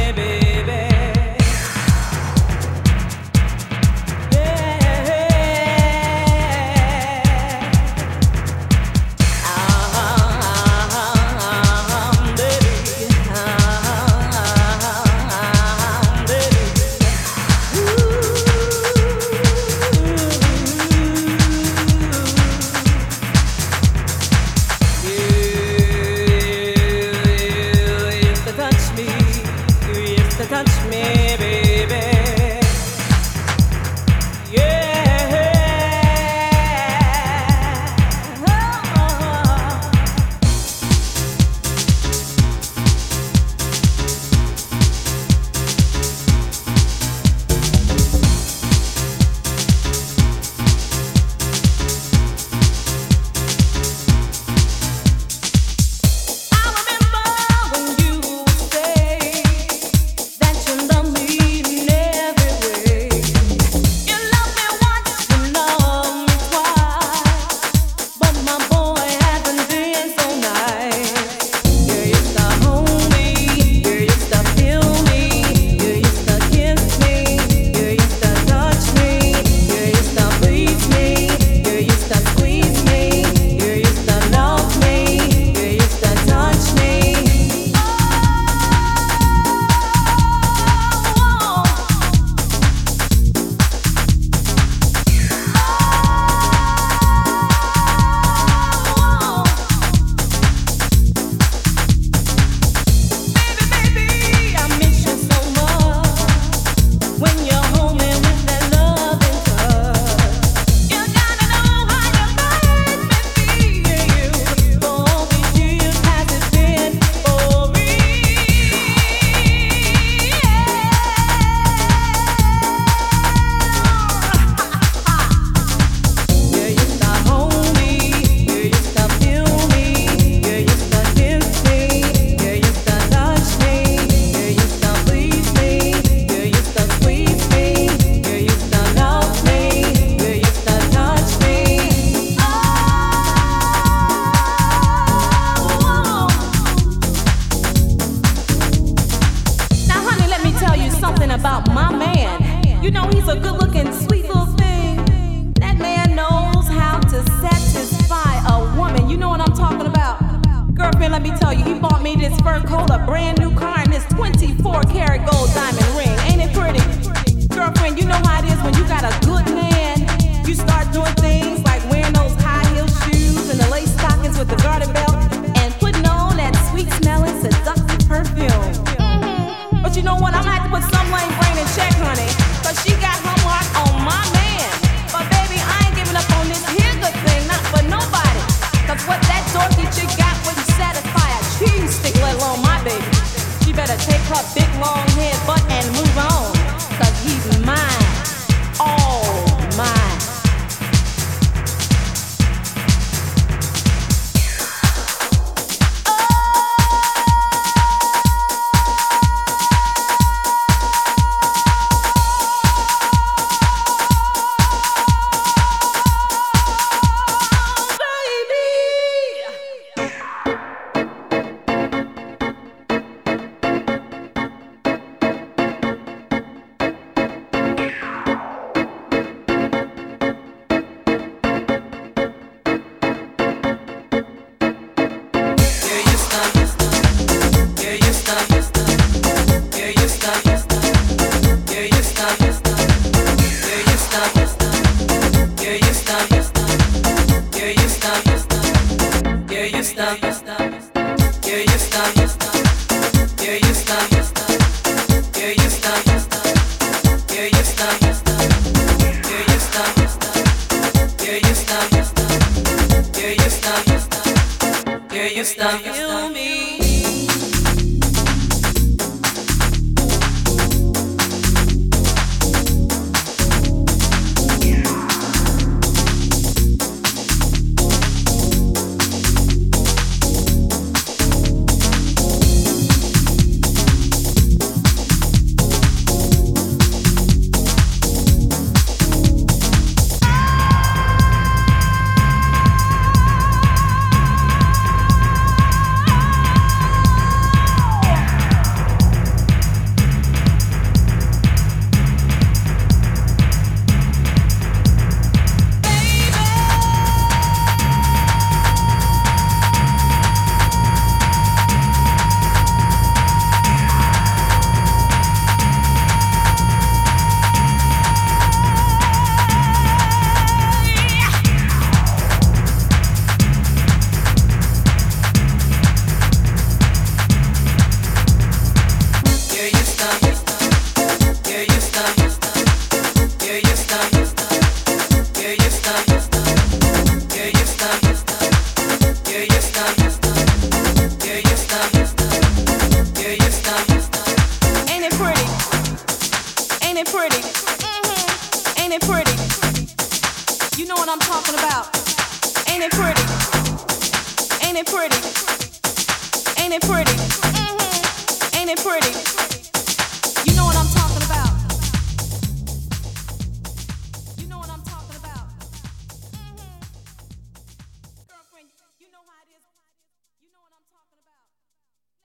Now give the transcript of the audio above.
baby chance, maybe. You know, he's a good looking, sweet little thing. That man knows how to satisfy a woman. You know what I'm talking about? Girlfriend, let me tell you, he bought me this fur coat, a brand new car, and this 24 karat gold diamond ring. Ain't it pretty? Girlfriend, you know how it is when you got a good man. You start doing things like wearing those high heel shoes and the lace stockings with the garter belt and putting on that sweet smelling, seductive perfume. Mm-hmm. But you know what? I'm gonna have to put some lame brain in check. Better take her big long head butt and move on. Feel me. Ain't pretty? Mhm. Ain't it pretty? You know what I'm talking about. Ain't it pretty? Ain't it pretty? Ain't it pretty? Mhm. Ain't it pretty?